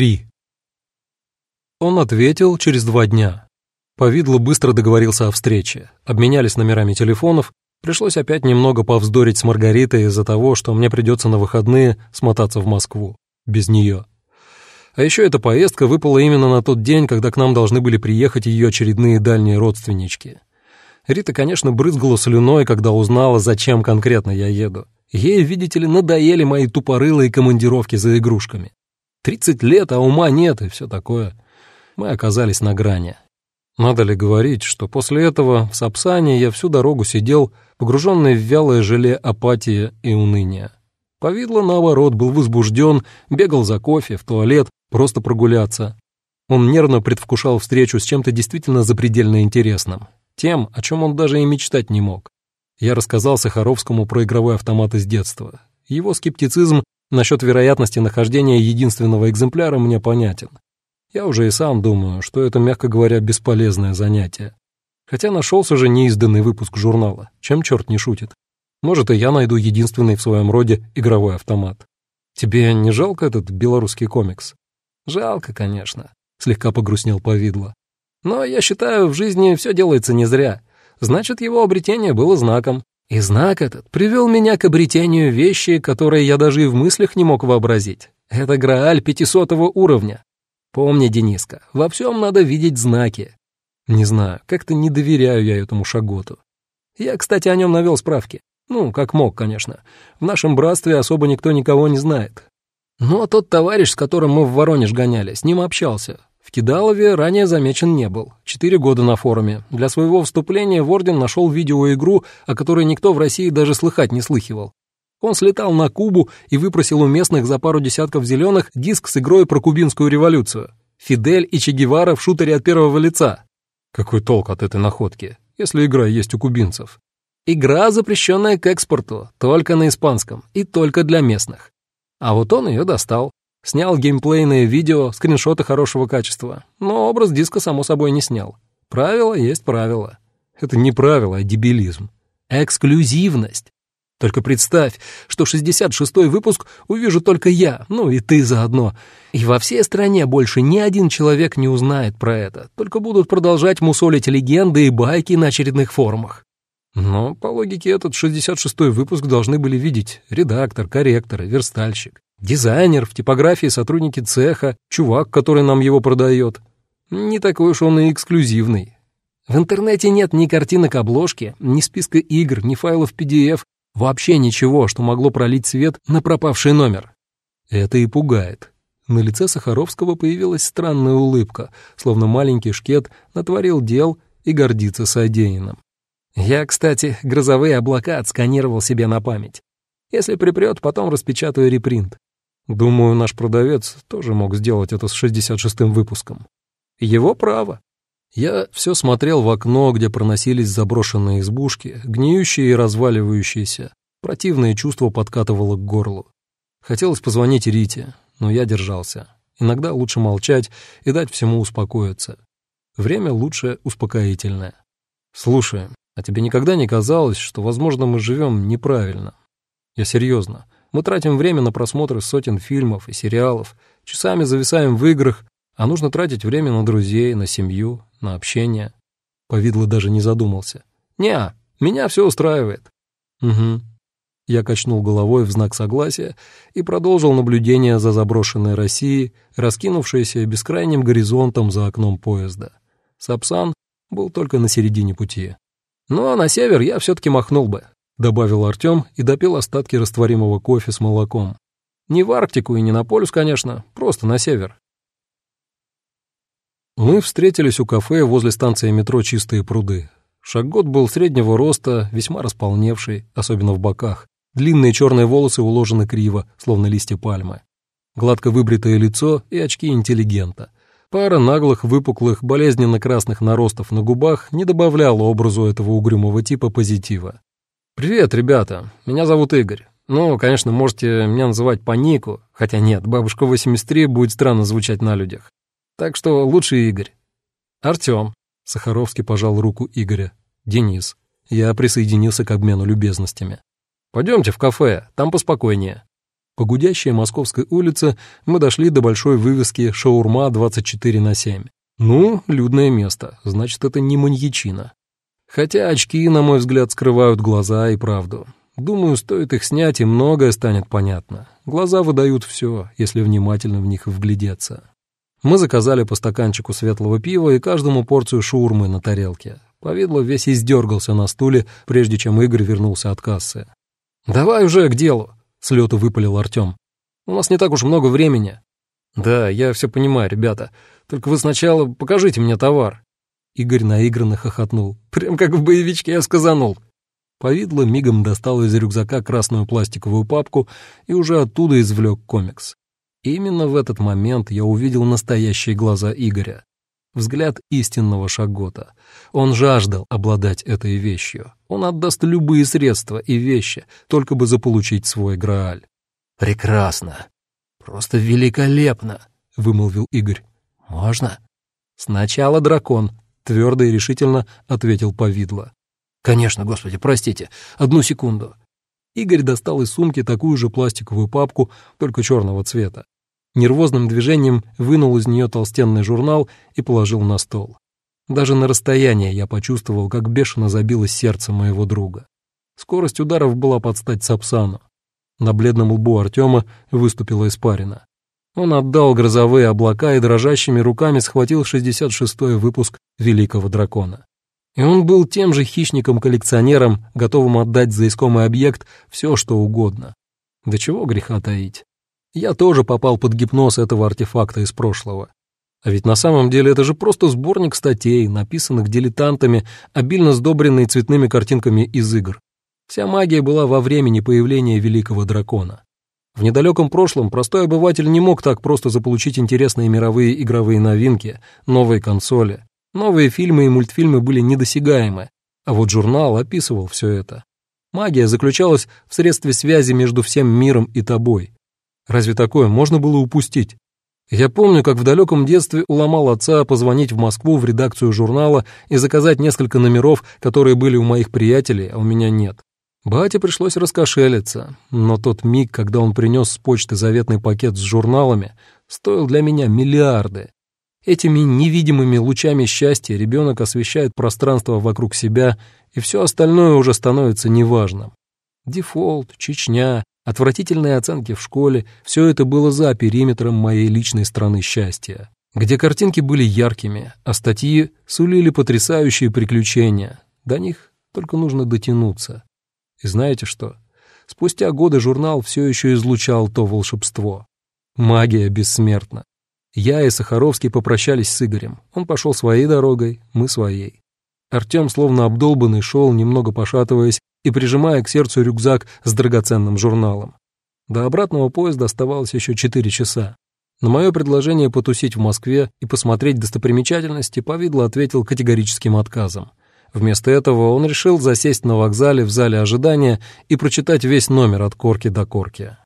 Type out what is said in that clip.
3. Он ответил через два дня. Повидло быстро договорился о встрече, обменялись номерами телефонов, пришлось опять немного повздорить с Маргаритой из-за того, что мне придется на выходные смотаться в Москву. Без нее. А еще эта поездка выпала именно на тот день, когда к нам должны были приехать ее очередные дальние родственнички. Рита, конечно, брызгала слюной, когда узнала, зачем конкретно я еду. Ей, видите ли, надоели мои тупорылые командировки за игрушками. Тридцать лет, а ума нет и все такое. Мы оказались на грани. Надо ли говорить, что после этого в Сапсане я всю дорогу сидел, погруженный в вялое желе апатия и уныния. Повидло, наоборот, был возбужден, бегал за кофе, в туалет, просто прогуляться. Он нервно предвкушал встречу с чем-то действительно запредельно интересным. Тем, о чем он даже и мечтать не мог. Я рассказал Сахаровскому про игровой автомат из детства. Его скептицизм насчет вероятности нахождения единственного экземпляра мне понятен. Я уже и сам думаю, что это, мягко говоря, бесполезное занятие. Хотя нашелся же неизданный выпуск журнала, чем черт не шутит. Может, и я найду единственный в своем роде игровой автомат. Тебе не жалко этот белорусский комикс? Жалко, конечно, слегка погрустнел Повидло. Но я считаю, в жизни все делается не зря. Значит, его обретение было знаком. И знак этот привел меня к обретению вещи, которые я даже и в мыслях не мог вообразить. Это Грааль пятисотого уровня. Помни, Дениска, во всем надо видеть знаки. Не знаю, как-то не доверяю я этому Шаготу. Я, кстати, о нем навел справки. Ну, как мог, конечно. В нашем братстве особо никто никого не знает. Но тот товарищ, с которым мы в Воронеж гоняли, с ним общался. В Кидалове ранее замечен не был. Четыре года на форуме. Для своего вступления в Орден нашел видеоигру, о которой никто в России даже слыхать не слыхивал. Он слетал на Кубу и выпросил у местных за пару десятков зеленых диск с игрой про кубинскую революцию. Фидель и Че Гевара в шутере от первого лица. Какой толк от этой находки, если игра есть у кубинцев? Игра, запрещенная к экспорту, только на испанском и только для местных. А вот он ее достал. Снял геймплейное видео, скриншоты хорошего качества, но образ диска, само собой, не снял. Правило есть правило. Это не правило, а дебилизм. Эксклюзивность. Только представь, что 66-й выпуск увижу только я, ну и ты заодно. И во всей стране больше ни один человек не узнает про это, только будут продолжать мусолить легенды и байки на очередных форумах. Но, по логике, этот 66-й выпуск должны были видеть редактор, корректор, верстальщик, дизайнер, в типографии сотрудники цеха, чувак, который нам его продает. Не такой уж он и эксклюзивный. В интернете нет ни картинок обложки, ни списка игр, ни файлов PDF, Вообще ничего, что могло пролить свет на пропавший номер. Это и пугает. На лице Сахаровского появилась странная улыбка, словно маленький шкет натворил дел и гордится содеянным. Я, кстати, грозовые облака отсканировал себе на память. Если припрет, потом распечатаю репринт. Думаю, наш продавец тоже мог сделать это с 66-м выпуском. Его право. Я все смотрел в окно, где проносились заброшенные избушки, гниющие и разваливающиеся. Противное чувство подкатывало к горлу. Хотелось позвонить Рите, но я держался. Иногда лучше молчать и дать всему успокоиться. Время лучше успокоительное. Слушай, а тебе никогда не казалось, что, возможно, мы живем неправильно? Я серьезно. Мы тратим время на просмотры сотен фильмов и сериалов, часами зависаем в играх, а нужно тратить время на друзей, на семью, на общение. Повидло даже не задумался. «Не, меня все устраивает». «Угу». Я качнул головой в знак согласия и продолжил наблюдение за заброшенной Россией, раскинувшейся бескрайним горизонтом за окном поезда. Сапсан был только на середине пути. «Ну, а на север я все-таки махнул бы», — добавил Артем и допил остатки растворимого кофе с молоком. «Не в Арктику и не на полюс, конечно, просто на север. Мы встретились у кафе возле станции метро «Чистые пруды». Шагот был среднего роста, весьма располневший, особенно в боках. Длинные черные волосы уложены криво, словно листья пальмы. Гладко выбритое лицо и очки интеллигента. Пара наглых, выпуклых, болезненно-красных наростов на губах не добавляла образу этого угрюмого типа позитива. «Привет, ребята, меня зовут Игорь. Ну, конечно, можете меня называть по нику, хотя нет, бабушка 83 будет странно звучать на людях. Так что лучше Игорь. Артём. Сахаровский пожал руку Игоря. Денис. Я присоединился к обмену любезностями. Пойдемте в кафе, там поспокойнее. По гудящей Московской улице мы дошли до большой вывески «Шаурма 24 на 7». Ну, людное место, значит, это не маньячина. Хотя очки, на мой взгляд, скрывают глаза и правду. Думаю, стоит их снять, и многое станет понятно. Глаза выдают все, если внимательно в них вглядеться. Мы заказали по стаканчику светлого пива и каждому порцию шаурмы на тарелке. Повидло весь издергался на стуле, прежде чем Игорь вернулся от кассы. «Давай уже к делу», — с выпалил Артем. «У нас не так уж много времени». «Да, я все понимаю, ребята. Только вы сначала покажите мне товар». Игорь наигранно хохотнул. «Прям как в боевичке я сказанул». Повидло мигом достал из рюкзака красную пластиковую папку и уже оттуда извлек комикс. Именно в этот момент я увидел настоящие глаза Игоря. Взгляд истинного Шагота. Он жаждал обладать этой вещью. Он отдаст любые средства и вещи, только бы заполучить свой Грааль. «Прекрасно! Просто великолепно!» — вымолвил Игорь. «Можно?» «Сначала дракон», — твердо и решительно ответил Повидло. «Конечно, господи, простите. Одну секунду». Игорь достал из сумки такую же пластиковую папку, только черного цвета. Нервозным движением вынул из нее толстенный журнал и положил на стол. Даже на расстоянии я почувствовал, как бешено забилось сердце моего друга. Скорость ударов была под стать Сапсану. На бледном лбу Артема выступила испарина. Он отдал грозовые облака и дрожащими руками схватил 66-й выпуск «Великого дракона». И он был тем же хищником-коллекционером, готовым отдать за искомый объект все, что угодно. Да чего греха таить. Я тоже попал под гипноз этого артефакта из прошлого. А ведь на самом деле это же просто сборник статей, написанных дилетантами, обильно сдобренный цветными картинками из игр. Вся магия была во времени появления великого дракона. В недалеком прошлом простой обыватель не мог так просто заполучить интересные мировые игровые новинки, новые консоли, Новые фильмы и мультфильмы были недосягаемы, а вот журнал описывал все это. Магия заключалась в средстве связи между всем миром и тобой. Разве такое можно было упустить? Я помню, как в далеком детстве уломал отца позвонить в Москву в редакцию журнала и заказать несколько номеров, которые были у моих приятелей, а у меня нет. Бате пришлось раскошелиться, но тот миг, когда он принес с почты заветный пакет с журналами, стоил для меня миллиарды. Этими невидимыми лучами счастья ребенок освещает пространство вокруг себя, и все остальное уже становится неважным. Дефолт, Чечня, отвратительные оценки в школе — все это было за периметром моей личной страны счастья, где картинки были яркими, а статьи сулили потрясающие приключения. До них только нужно дотянуться. И знаете что? Спустя годы журнал все еще излучал то волшебство. Магия бессмертна. Я и Сахаровский попрощались с Игорем. Он пошел своей дорогой, мы своей. Артем, словно обдолбанный, шел, немного пошатываясь и прижимая к сердцу рюкзак с драгоценным журналом. До обратного поезда оставалось еще четыре часа. На мое предложение потусить в Москве и посмотреть достопримечательности Повидло ответил категорическим отказом. Вместо этого он решил засесть на вокзале в зале ожидания и прочитать весь номер от корки до корки.